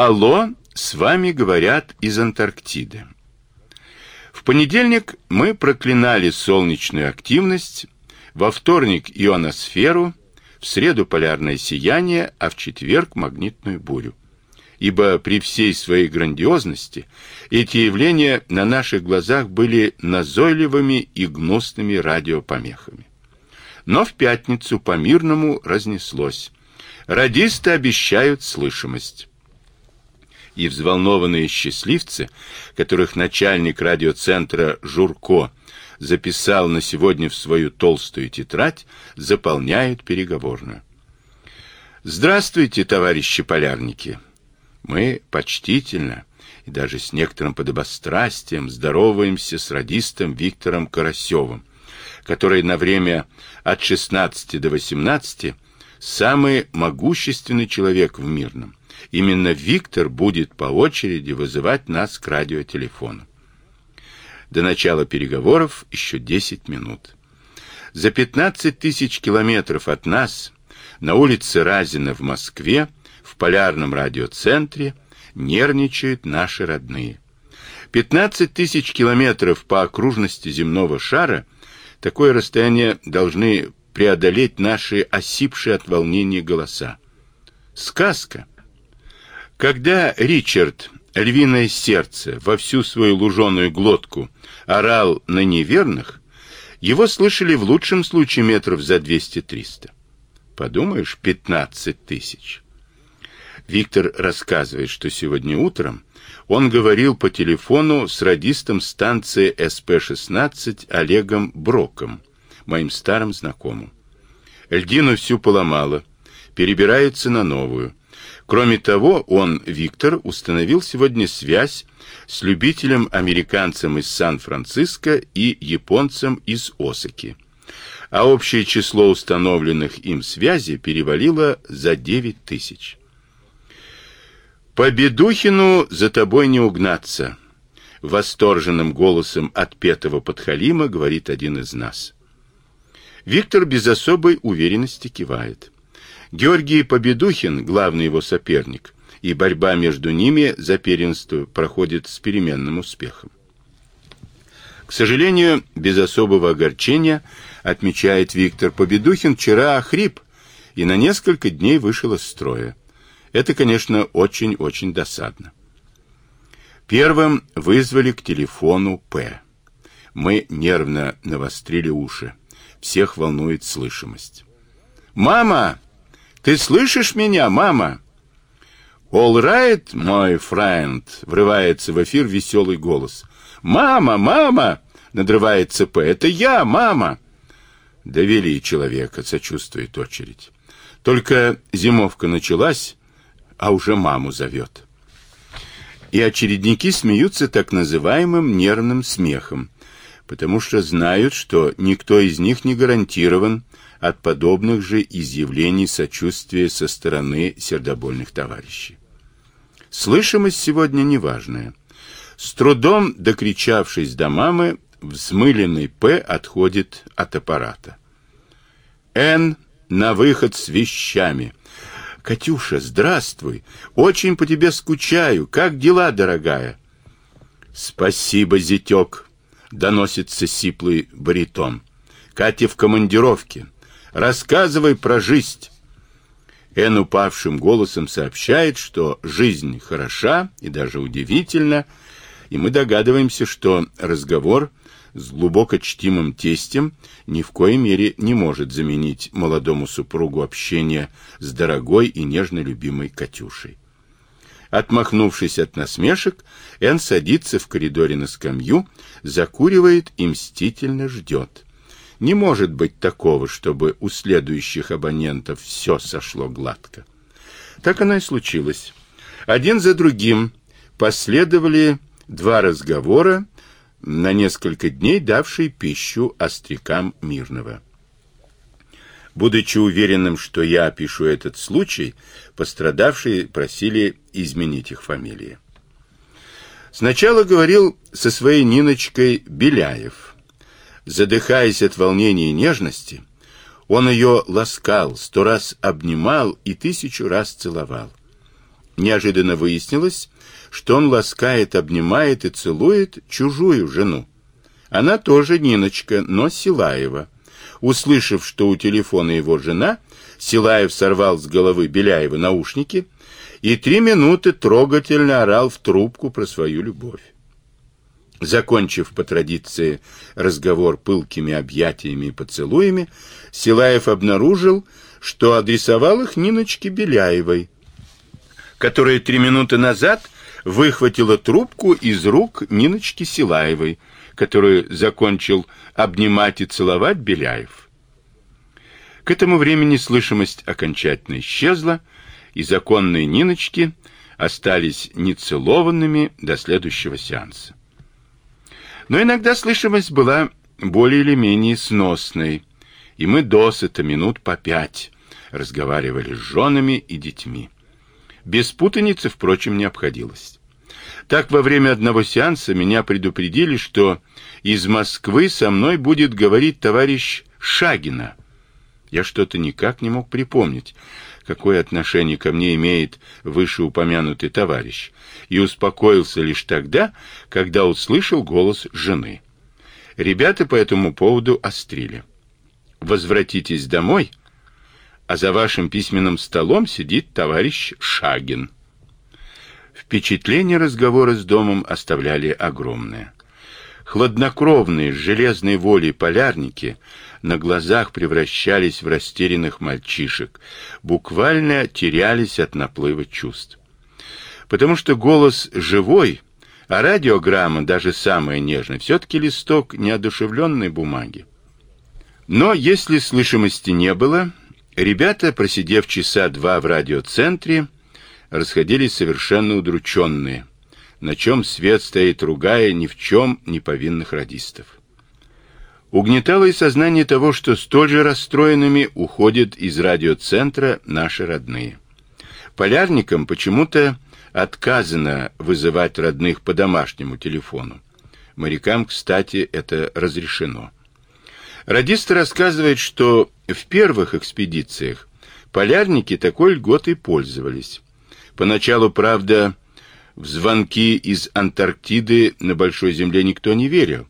Алло, с вами говорят из Антарктиды. В понедельник мы проклинали солнечную активность, во вторник ионосферу, в среду полярное сияние, а в четверг магнитную бурю. Ибо при всей своей грандиозности эти явления на наших глазах были назойливыми и гнусными радиопомехами. Но в пятницу по-мирному разнеслось. Радисты обещают слышимость и взволнованные счастливцы, которых начальник радиоцентра Журко записал на сегодня в свою толстую тетрадь, заполняют переговорную. Здравствуйте, товарищи полярники. Мы почтительно и даже с некоторым подобострастием здороваемся с радистом Виктором Карасевым, который на время от 16 до 18 самый могущественный человек в Мирном. Именно Виктор будет по очереди вызывать нас к радиотелефону. До начала переговоров еще 10 минут. За 15 тысяч километров от нас, на улице Разина в Москве, в полярном радиоцентре, нервничают наши родные. 15 тысяч километров по окружности земного шара, такое расстояние должны преодолеть наши осипшие от волнения голоса. Сказка. Когда Ричард, львиное сердце, во всю свою луженую глотку орал на неверных, его слышали в лучшем случае метров за 200-300. Подумаешь, 15 тысяч. Виктор рассказывает, что сегодня утром он говорил по телефону с радистом станции СП-16 Олегом Броком, моим старым знакомым. Льдину всю поломало, перебирается на новую. Кроме того, он, Виктор, установил сегодня связь с любителем-американцем из Сан-Франциско и японцем из Осаки. А общее число установленных им связей перевалило за 9 тысяч. «По Бедухину за тобой не угнаться», — восторженным голосом отпетого подхалима говорит один из нас. Виктор без особой уверенности кивает. Георгий Победухин, главный его соперник, и борьба между ними за первенство проходит с переменным успехом. К сожалению, без особого огорчения, отмечает Виктор Победухин, вчера охрип и на несколько дней вышел из строя. Это, конечно, очень-очень досадно. Первым вызвали к телефону П. Мы нервно навострили уши. Всех волнует слышимость. «Мама!» Ты слышишь меня, мама? All right, мой friend, врывается в эфир веселый голос. Мама, мама, надрывается П. Это я, мама. Довели человека, сочувствует очередь. Только зимовка началась, а уже маму зовет. И очередники смеются так называемым нервным смехом, потому что знают, что никто из них не гарантирован от подобных же изъявлений сочувствия со стороны сердобольных товарищей. Слышимость сегодня неважная. С трудом докричавшись до мамы, взмыленный П отходит от аппарата. Н на выход с вещами. Катюша, здравствуй. Очень по тебе скучаю. Как дела, дорогая? Спасибо, зятек, доносится сиплый баритон. Катя в командировке. Рассказывай про жизнь. Эн упавшим голосом сообщает, что жизнь хороша и даже удивительна, и мы догадываемся, что разговор с глубоко чтимым тестем ни в коей мере не может заменить молодому супругу общение с дорогой и нежно любимой Катюшей. Отмахнувшись от насмешек, Эн садится в коридоре на скамью, закуривает и мстительно ждет. Не может быть такого, чтобы у следующих абонентов все сошло гладко. Так оно и случилось. Один за другим последовали два разговора, на несколько дней давшие пищу острякам Мирного. Будучи уверенным, что я опишу этот случай, пострадавшие просили изменить их фамилии. Сначала говорил со своей Ниночкой Беляев – Задыхаясь от волнения и нежности, он ее ласкал, сто раз обнимал и тысячу раз целовал. неожиданно выяснилось, что он ласкает, обнимает и целует чужую жену. Она тоже Ниночка, но Силаева. Услышав, что у телефона его жена, Силаев сорвал с головы Беляева наушники и три минуты трогательно орал в трубку про свою любовь. Закончив по традиции разговор пылкими объятиями и поцелуями, Силаев обнаружил, что адресовал их Ниночке Беляевой, которая три минуты назад выхватила трубку из рук Ниночки Силаевой, которую закончил обнимать и целовать Беляев. К этому времени слышимость окончательно исчезла, и законные Ниночки остались нецелованными до следующего сеанса. Но иногда слышимость была более или менее сносной, и мы досыта минут по пять разговаривали с женами и детьми. Без путаницы, впрочем, не обходилось. Так во время одного сеанса меня предупредили, что из Москвы со мной будет говорить товарищ Шагина. Я что-то никак не мог припомнить, какое отношение ко мне имеет вышеупомянутый товарищ, и успокоился лишь тогда, когда услышал голос жены. Ребята по этому поводу острили. «Возвратитесь домой, а за вашим письменным столом сидит товарищ Шагин». Впечатление разговора с домом оставляли огромное. Хладнокровные, с железной волей полярники на глазах превращались в растерянных мальчишек, буквально терялись от наплыва чувств. Потому что голос живой, а радиограмма, даже самая нежная, все-таки листок неодушевленной бумаги. Но если слышимости не было, ребята, просидев часа два в радиоцентре, расходились совершенно удрученные – на чем свет стоит, ругая ни в чем не повинных радистов. Угнетало и сознание того, что столь же расстроенными уходят из радиоцентра наши родные. Полярникам почему-то отказано вызывать родных по домашнему телефону. Морякам, кстати, это разрешено. Радисты рассказывают, что в первых экспедициях полярники такой льготой пользовались. Поначалу, правда, в звонки из Антарктиды на Большой Земле никто не верил.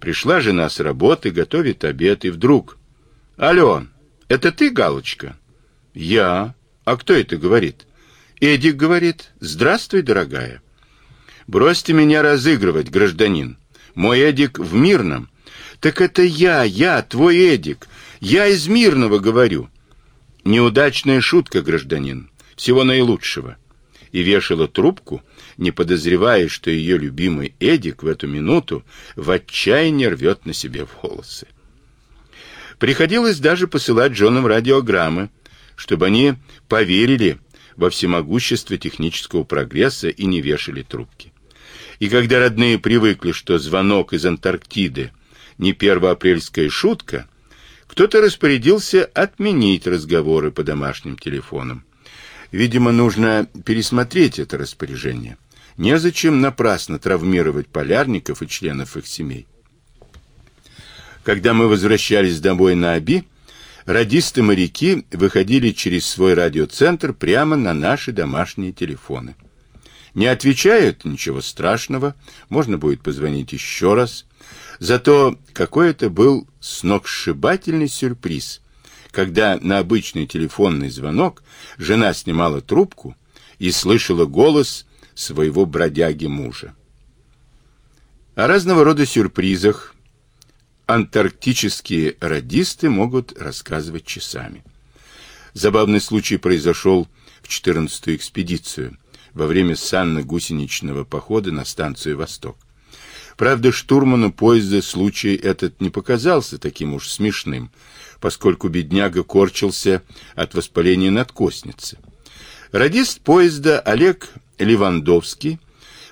Пришла жена с работы, готовит обед, и вдруг... «Алло, это ты, Галочка?» «Я. А кто это говорит?» «Эдик говорит. Здравствуй, дорогая». «Бросьте меня разыгрывать, гражданин. Мой Эдик в Мирном». «Так это я, я, твой Эдик. Я из Мирного говорю». «Неудачная шутка, гражданин. Всего наилучшего». И вешала трубку, не подозревая, что ее любимый Эдик в эту минуту в отчаянии рвет на себе волосы. Приходилось даже посылать женам радиограммы, чтобы они поверили во всемогущество технического прогресса и не вешали трубки. И когда родные привыкли, что звонок из Антарктиды не первоапрельская шутка, кто-то распорядился отменить разговоры по домашним телефонам. Видимо, нужно пересмотреть это распоряжение. Незачем напрасно травмировать полярников и членов их семей. Когда мы возвращались домой на Оби, радисты-моряки выходили через свой радиоцентр прямо на наши домашние телефоны. Не отвечают, ничего страшного, можно будет позвонить еще раз. Зато какой это был сногсшибательный сюрприз, когда на обычный телефонный звонок жена снимала трубку и слышала голос своего бродяги мужа. О разного рода сюрпризах антарктические радисты могут рассказывать часами. Забавный случай произошел в 14-ю экспедицию во время санно-гусеничного похода на станцию «Восток». Правда, штурману поезда случай этот не показался таким уж смешным, поскольку бедняга корчился от воспаления надкосницы. Радист поезда Олег Левандовский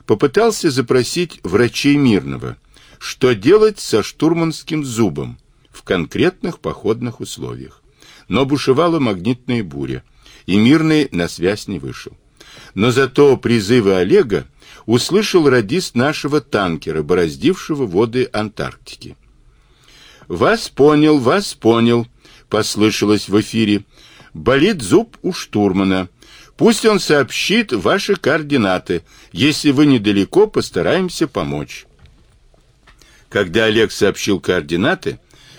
попытался запросить врачей Мирного, что делать со штурманским зубом в конкретных походных условиях. Но бушевала магнитная буря, и Мирный на связь не вышел. Но зато призывы Олега услышал радист нашего танкера, бороздившего воды Антарктики. «Вас понял, вас понял», — послышалось в эфире. «Болит зуб у штурмана. Пусть он сообщит ваши координаты. Если вы недалеко, постараемся помочь. Когда Олег сообщил координаты,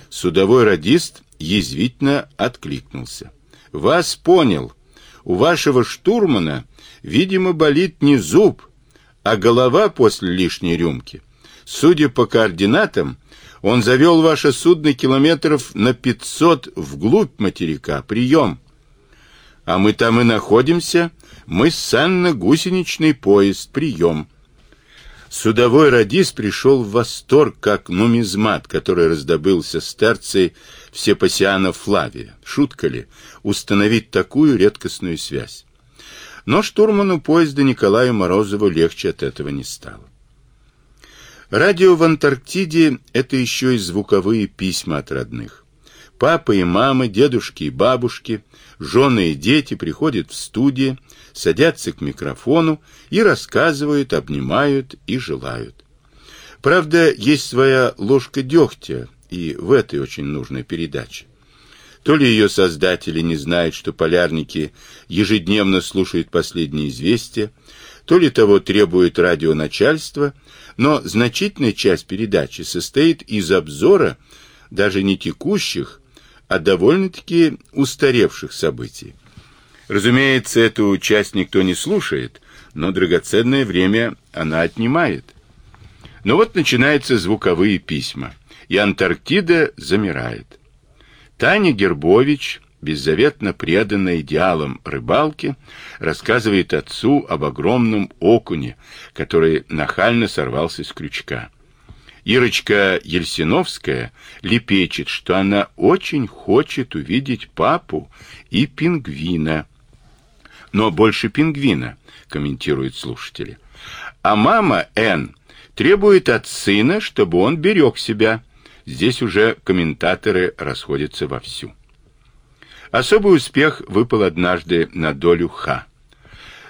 судовой радист язвительно откликнулся. Вас понял. У вашего штурмана, видимо, болит не зуб, а голова после лишней рюмки. Судя по координатам, он завел ваше судно километров на 500 вглубь материка. Прием. А мы там и находимся. Мы санно-гусеничный поезд. Прием. Судовой радист пришел в восторг, как нумизмат, который раздобылся с терцией Всепосиана Флавия. Шутка ли, установить такую редкостную связь? Но штурману поезда Николаю Морозову легче от этого не стало. Радио в Антарктиде — это еще и звуковые письма от родных. Папа и мама, дедушки и бабушки, жены и дети приходят в студию, садятся к микрофону и рассказывают, обнимают и желают. Правда, есть своя ложка дегтя и в этой очень нужной передаче. То ли ее создатели не знают, что полярники ежедневно слушают последние известия, то ли того требует радионачальство, но значительная часть передачи состоит из обзора даже не текущих, а довольно-таки устаревших событий. Разумеется, эту часть никто не слушает, но драгоценное время она отнимает. Но вот начинаются звуковые письма, и Антарктида замирает. Таня Гербович, беззаветно преданная идеалам рыбалки, рассказывает отцу об огромном окуне, который нахально сорвался с крючка. Ирочка Ельсиновская лепечет, что она очень хочет увидеть папу и пингвина. Но больше пингвина, комментируют слушатели. А мама Н требует от сына, чтобы он берег себя. Здесь уже комментаторы расходятся вовсю. Особый успех выпал однажды на долю Х.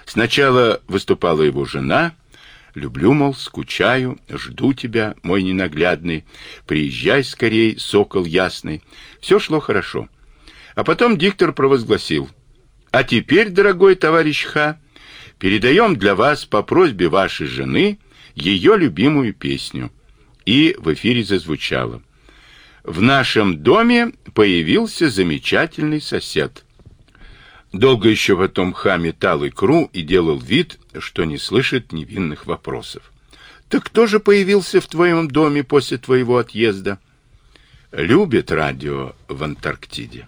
Сначала выступала его жена, Люблю, мол, скучаю, жду тебя, мой ненаглядный. Приезжай скорей, сокол ясный. Все шло хорошо. А потом диктор провозгласил. А теперь, дорогой товарищ Ха, передаем для вас по просьбе вашей жены ее любимую песню. И в эфире зазвучало. В нашем доме появился замечательный сосед. Долго еще потом Ха метал икру и делал вид, что не слышит невинных вопросов. «Так кто же появился в твоем доме после твоего отъезда?» «Любит радио в Антарктиде».